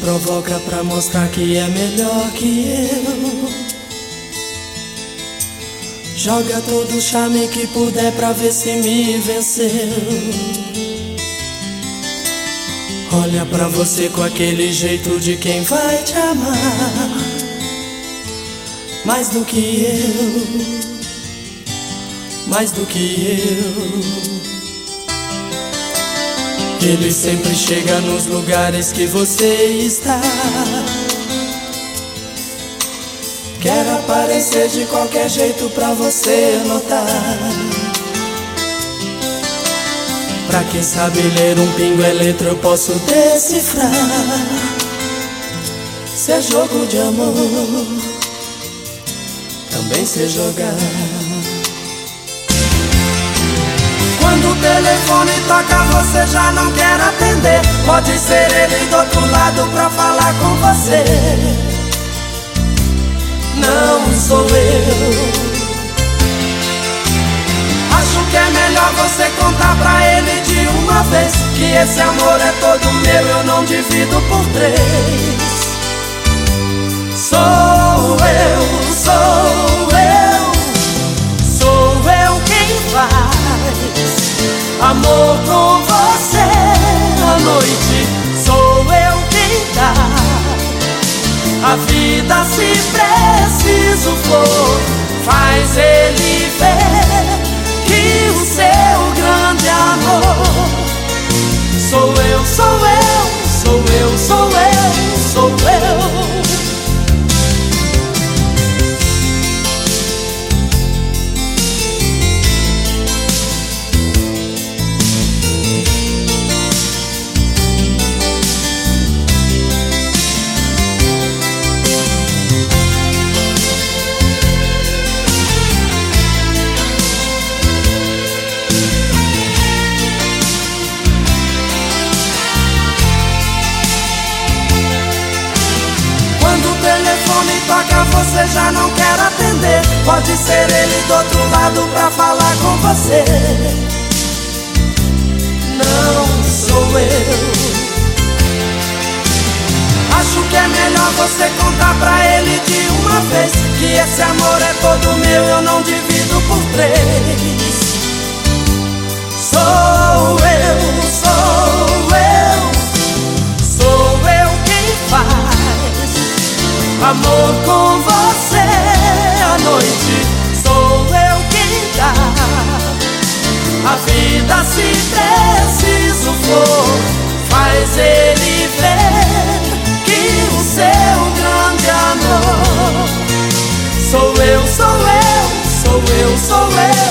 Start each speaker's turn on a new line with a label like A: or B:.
A: provoca pra mostrar que é melhor que eu. Joga todo o charme que puder pra ver se me venceu. Olha pra você com aquele jeito de quem vai te amar mais do que eu, mais do que eu. Ele sempre chega nos lugares que você está. Quer aparecer de qualquer jeito pra você notar. Pra quem sabe ler um pingo é letra eu posso decifrar Se é jogo de amor Também sei jogar Quando o toca você já não quer atender Pode ser ele do outro lado pra falar com você. Não sou eu. Acho que é melhor você contar pra ele de uma vez Que esse amor é todo meu, eu não divido por três. Sou Amor com você. À noite Sou eu quem dá. A vida se preciso for Faz ele do outro lado pra falar com você. Não sou eu. Acho que é melhor você contar pra ele de uma vida se preciso for Faz ele ver Que o seu grande amor Sou eu, sou eu, sou eu, sou eu